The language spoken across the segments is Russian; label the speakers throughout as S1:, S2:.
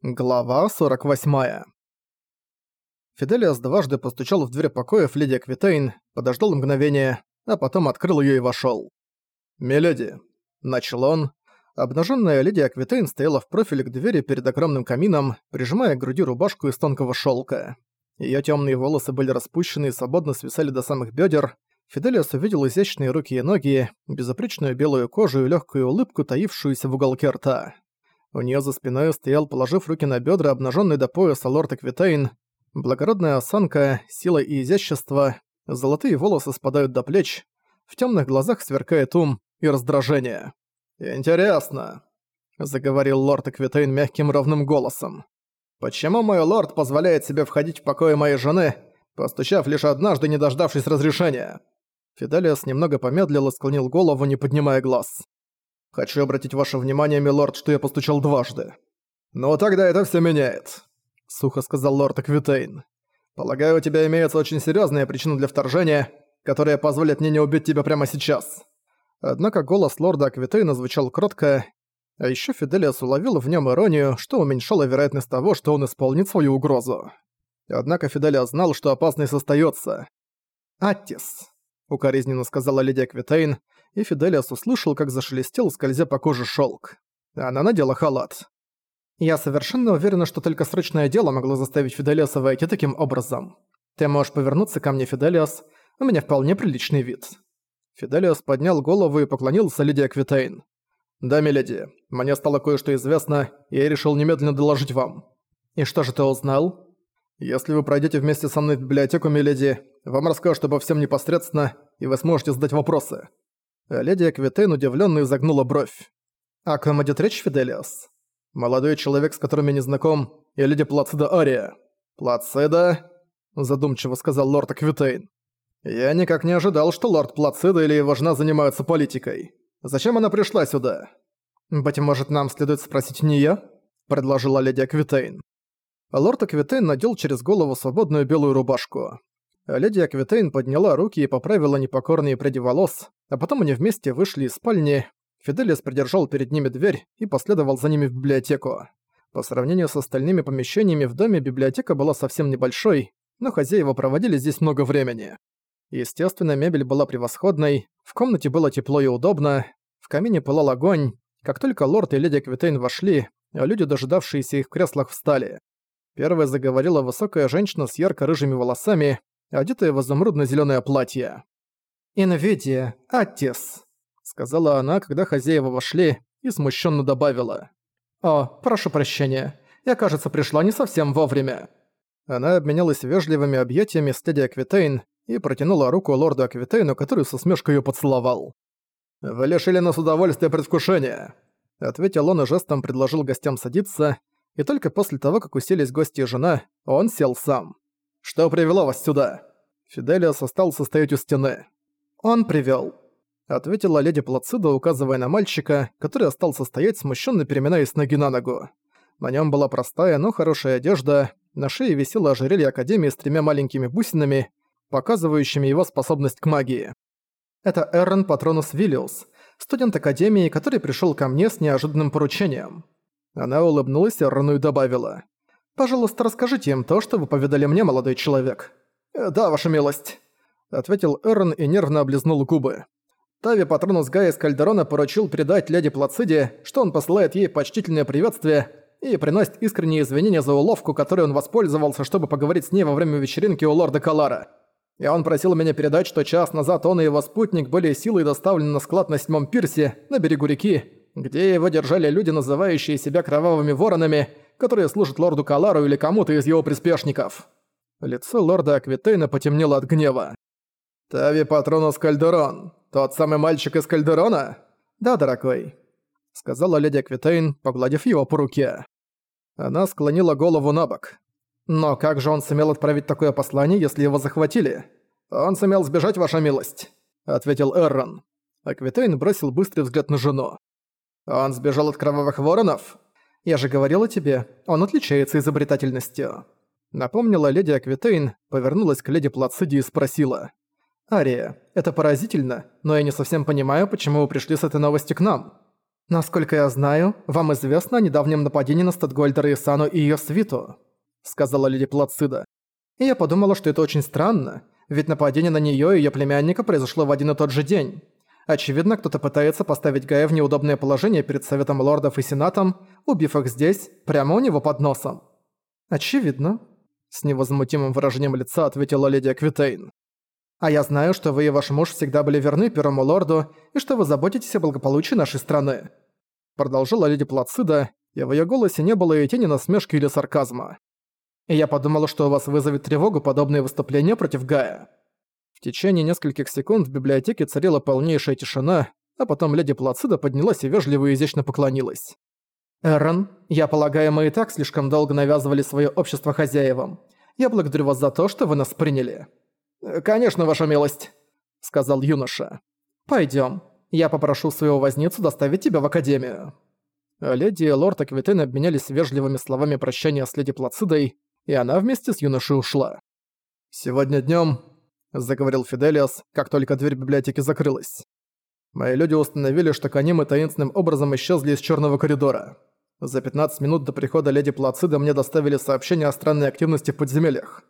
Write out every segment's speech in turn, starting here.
S1: Глава 48. Фиделиас дважды постучал в дверь покоев леди Аквитейн, подождал мгновение, а потом открыл её и вошёл. «Миледи», — начал он. Обнажённая леди Аквитейн стояла в профиле к двери перед огромным камином, прижимая к груди рубашку из тонкого шёлка. Её тёмные волосы были распущены и свободно свисали до самых бёдер. Фиделиас увидел изящные руки и ноги, безупречную белую кожу и лёгкую улыбку, таившуюся в уголке рта. У нее за спиной стоял, положив руки на бедра, обнаженный до пояса лорд Эквитейн. Благородная осанка, сила и изящество, золотые волосы спадают до плеч, в темных глазах сверкает ум и раздражение. «Интересно», — заговорил лорд Эквитейн мягким ровным голосом. «Почему мой лорд позволяет себе входить в покои моей жены, постучав лишь однажды, не дождавшись разрешения?» Фиделиас немного помедлил и склонил голову, не поднимая глаз. Хочу обратить ваше внимание, милорд, что я постучал дважды. Ну тогда это все меняет, сухо сказал лорд Аквитейн. Полагаю, у тебя имеется очень серьезная причина для вторжения, которая позволит мне не убить тебя прямо сейчас. Однако голос лорда Аквитейна звучал кротко, а еще Фиделиас уловил в нем иронию, что уменьшало вероятность того, что он исполнит свою угрозу. Однако Фиделиас знал, что опасность остается. «Аттис», — укоризненно сказала леди Аквитейн, и Фиделиас услышал, как зашелестел, скользя по коже шелк. Она надела халат. «Я совершенно уверена, что только срочное дело могло заставить Фиделиаса войти таким образом. Ты можешь повернуться ко мне, Фиделиас, у меня вполне приличный вид». Фиделиас поднял голову и поклонился леди Аквитейн. «Да, миледи, мне стало кое-что известно, и я решил немедленно доложить вам». «И что же ты узнал?» «Если вы пройдете вместе со мной в библиотеку, миледи, вам расскажут обо всем непосредственно, и вы сможете задать вопросы. Леди Аквитейн удивленно изогнула бровь. «О ком идет речь, Фиделиас?» «Молодой человек, с которым я не знаком, и леди Плацида Ария». «Плацида?» – задумчиво сказал лорд Аквитейн. «Я никак не ожидал, что лорд Плацида или его жена занимаются политикой. Зачем она пришла сюда?» «Быть может, нам следует спросить у неё?» – предложила леди Аквитейн. Лорд Аквитейн надел через голову свободную белую рубашку. Леди Аквитейн подняла руки и поправила непокорные пряди волос, а потом они вместе вышли из спальни. Фиделис придержал перед ними дверь и последовал за ними в библиотеку. По сравнению с остальными помещениями в доме библиотека была совсем небольшой, но хозяева проводили здесь много времени. Естественно, мебель была превосходной, в комнате было тепло и удобно, в камине пылал огонь. Как только лорд и леди Квитейн вошли, а люди, дожидавшиеся их в креслах, встали. Первая заговорила высокая женщина с ярко-рыжими волосами, одетая в изумрудно зеленое платье. «Инвидия, Аттис», — сказала она, когда хозяева вошли, и смущенно добавила. «О, прошу прощения, я, кажется, пришла не совсем вовремя». Она обменялась вежливыми объятиями с леди Аквитейн и протянула руку лорду Аквитейну, который со смешкой её поцеловал. «Вы лишили нас удовольствия предвкушения», — ответил он и жестом предложил гостям садиться, и только после того, как уселись гости и жена, он сел сам. «Что привело вас сюда?» Фиделиас остался стоять у стены. «Он привёл», — ответила леди Плацида, указывая на мальчика, который остался стоять, смущенно переминаясь ноги на ногу. На нем была простая, но хорошая одежда, на шее висело ожерелье Академии с тремя маленькими бусинами, показывающими его способность к магии. Это Эррон Патронус Виллиус, студент Академии, который пришёл ко мне с неожиданным поручением. Она улыбнулась Эррону и добавила. «Пожалуйста, расскажите им то, что вы поведали мне, молодой человек». «Да, ваша милость». — ответил Эрн и нервно облизнул губы. Тави Патронус Гая из Кальдерона поручил передать леди Плациде, что он посылает ей почтительное приветствие и приносит искренние извинения за уловку, которой он воспользовался, чтобы поговорить с ней во время вечеринки у лорда Калара. И он просил меня передать, что час назад он и его спутник были силой доставлены на склад на седьмом пирсе, на берегу реки, где его держали люди, называющие себя кровавыми воронами, которые служат лорду Калару или кому-то из его приспешников. Лицо лорда Аквитейна потемнело от гнева. «Тави Патронус Кальдерон, тот самый мальчик из Кальдерона?» «Да, дорогой», — сказала леди Аквитейн, погладив его по руке. Она склонила голову на бок. «Но как же он сумел отправить такое послание, если его захватили?» «Он сумел сбежать, ваша милость», — ответил Эррон. Аквитейн бросил быстрый взгляд на жену. «Он сбежал от кровавых воронов?» «Я же говорила тебе, он отличается изобретательностью». Напомнила леди Аквитейн, повернулась к леди Плациди и спросила. «Ария, это поразительно, но я не совсем понимаю, почему вы пришли с этой новостью к нам». «Насколько я знаю, вам известно о недавнем нападении на Статгольдера Исану и её свиту», сказала леди Плацида. «И я подумала, что это очень странно, ведь нападение на неё и её племянника произошло в один и тот же день. Очевидно, кто-то пытается поставить Гая в неудобное положение перед Советом Лордов и Сенатом, убив их здесь, прямо у него под носом». «Очевидно», — с невозмутимым выражением лица ответила леди Аквитейн. «А я знаю, что вы и ваш муж всегда были верны Первому Лорду и что вы заботитесь о благополучии нашей страны продолжила леди Плацида, и в её голосе не было и тени насмешки или сарказма. И я подумала, что у вас вызовет тревогу подобные выступления против Гая. В течение нескольких секунд в библиотеке царила полнейшая тишина, а потом леди Плацида поднялась и вежливо и изящно поклонилась. «Эрон, я полагаю, мы и так слишком долго навязывали своё общество хозяевам. Я благодарю вас за то, что вы нас приняли». «Конечно, ваша милость», — сказал юноша. «Пойдём. Я попрошу своего возницу доставить тебя в академию». Леди и лорд Аквитен обменялись вежливыми словами прощания с леди Плацидой, и она вместе с юношей ушла. «Сегодня днём», — заговорил Фиделиас, как только дверь библиотеки закрылась. «Мои люди установили, что канимы таинственным образом исчезли из чёрного коридора. За 15 минут до прихода леди Плацида мне доставили сообщение о странной активности в подземельях.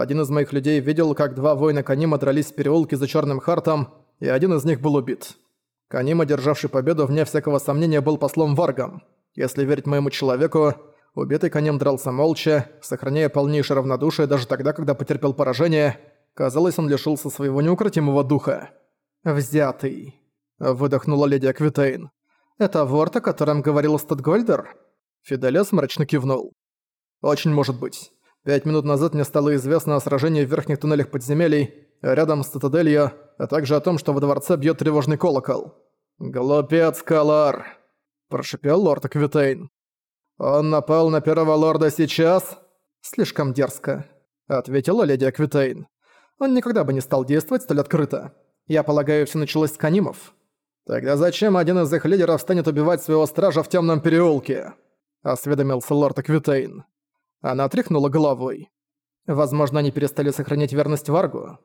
S1: Один из моих людей видел, как два воина Канима дрались в переулке за Чёрным Хартом, и один из них был убит. Канима, державший победу, вне всякого сомнения, был послом Варгом. Если верить моему человеку, убитый Канем дрался молча, сохраняя полнейшее равнодушие даже тогда, когда потерпел поражение. Казалось, он лишился своего неукротимого духа. «Взятый», — выдохнула леди Аквитейн. «Это ворт, о котором говорил Статгольдер?» Фиделес мрачно кивнул. «Очень может быть. Пять минут назад мне стало известно о сражении в верхних туннелях подземелий, рядом с цитаделью, а также о том, что во дворце бьет тревожный колокол. «Глупец, Калар!» – прошипел лорд Аквитейн. «Он напал на первого лорда сейчас?» «Слишком дерзко», – ответила леди Аквитейн. «Он никогда бы не стал действовать столь открыто. Я полагаю, все началось с Канимов». «Тогда зачем один из их лидеров станет убивать своего стража в темном переулке?» – осведомился лорд Аквитейн. Она тряхнула головой. Возможно, они перестали сохранять верность Варгу.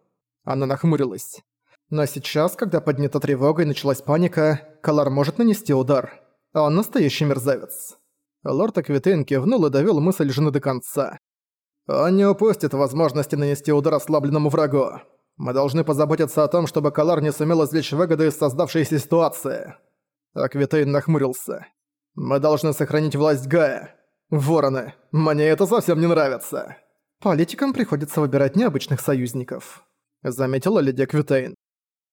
S1: Она нахмурилась. Но сейчас, когда поднята тревога и началась паника, Калар может нанести удар. Он настоящий мерзавец. Лорд Аквитейн кивнул и довёл мысль жены до конца. Он не упустит возможности нанести удар ослабленному врагу. Мы должны позаботиться о том, чтобы Калар не сумел извлечь выгоды из создавшейся ситуации. Аквитейн нахмурился. Мы должны сохранить власть Гая. Вороны, мне это совсем не нравится. Политикам приходится выбирать необычных союзников. Заметила леди Аквитейн.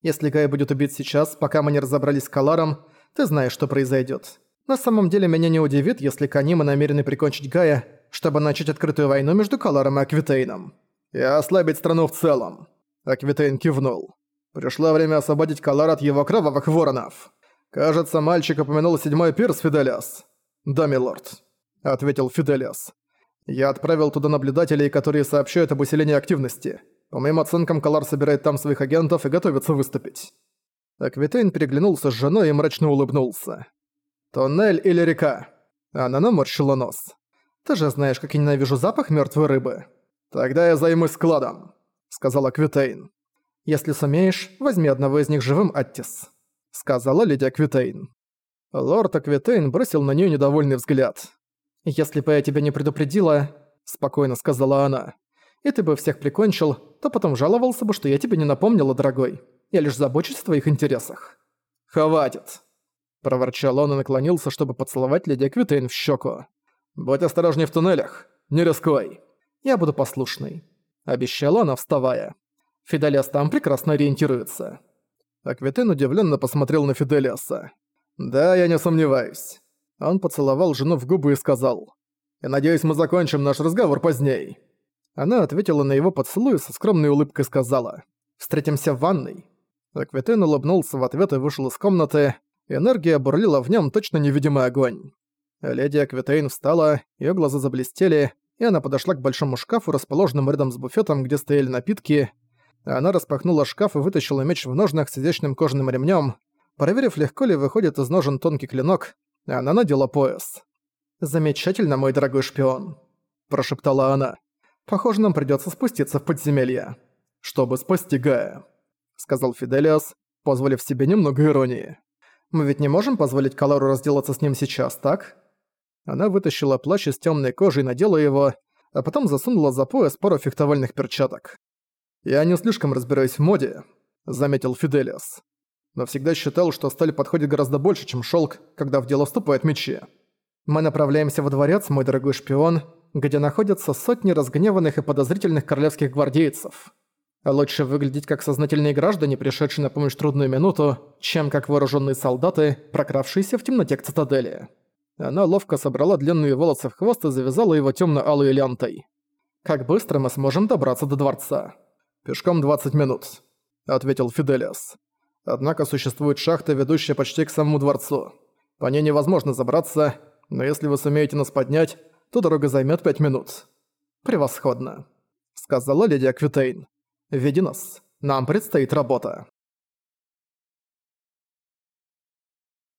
S1: Если Гай будет убит сейчас, пока мы не разобрались с Каларом, ты знаешь, что произойдет. На самом деле меня не удивит, если Канимы намерены прикончить Гая, чтобы начать открытую войну между Каларом и Аквитейном. И ослабить страну в целом. Аквитейн кивнул. Пришло время освободить Калар от его кровавых воронов. Кажется, мальчик упомянул седьмой пирс Фиделиас. Да, милорд, ответил Фиделиас. Я отправил туда наблюдателей, которые сообщают об усилении активности. По моим оценкам, Калар собирает там своих агентов и готовится выступить». Аквитейн переглянулся с женой и мрачно улыбнулся. «Туннель или река?» Она наморщила нос. «Ты же знаешь, как я ненавижу запах мертвой рыбы». «Тогда я займусь складом», — сказал Аквитейн. «Если сумеешь, возьми одного из них живым, Аттис», — сказала леди Аквитейн. Лорд Аквитейн бросил на нее недовольный взгляд. «Если бы я тебя не предупредила», — спокойно сказала она, и ты бы всех прикончил, то потом жаловался бы, что я тебе не напомнила, дорогой. Я лишь забочусь о твоих интересах». «Хватит!» Проворчал он и наклонился, чтобы поцеловать леди Квитейн в щеку. «Будь осторожней в туннелях. Не рискуй». «Я буду послушной», — обещала она, вставая. Фиделиас там прекрасно ориентируется. Аквитейн удивленно посмотрел на Фиделиаса. «Да, я не сомневаюсь». Он поцеловал жену в губы и сказал. «Я надеюсь, мы закончим наш разговор позднее». Она ответила на его поцелуй со скромной улыбкой сказала «Встретимся в ванной». Аквитен улыбнулся в ответ и вышел из комнаты. Энергия бурлила в нем точно невидимый огонь. Леди Аквитейн встала, ее глаза заблестели, и она подошла к большому шкафу, расположенному рядом с буфетом, где стояли напитки. Она распахнула шкаф и вытащила меч в ножнах с изящным кожаным ремнем. Проверив, легко ли выходит из ножен тонкий клинок, она надела пояс. «Замечательно, мой дорогой шпион», – прошептала она. Похоже, нам придётся спуститься в подземелье. Чтобы спасти Гая», — сказал Фиделиас, позволив себе немного иронии. Мы ведь не можем позволить Калару разделаться с ним сейчас, так?» Она вытащила плащ из темной кожи и надела его, а потом засунула за пояс пару фехтовальных перчаток. «Я не слишком разбираюсь в моде», — заметил Фиделиас. «Но всегда считал, что сталь подходит гораздо больше, чем шелк, когда в дело вступают мечи. Мы направляемся во дворец, мой дорогой шпион, где находятся сотни разгневанных и подозрительных королевских гвардейцев. Лучше выглядеть как сознательные граждане, пришедшие на помощь трудную минуту, чем как вооруженные солдаты, прокравшиеся в темноте к цитадели. Она ловко собрала длинные волосы в хвост и завязала его темно-алой лентой. «Как быстро мы сможем добраться до дворца?» «Пешком 20 минут», — ответил Фиделиас. «Однако существует шахта, ведущая почти к самому дворцу. По ней невозможно забраться, но если вы сумеете нас поднять, то дорога займет пять минут». «Превосходно», — сказала леди Аквитейн. Веди нас. Нам предстоит работа.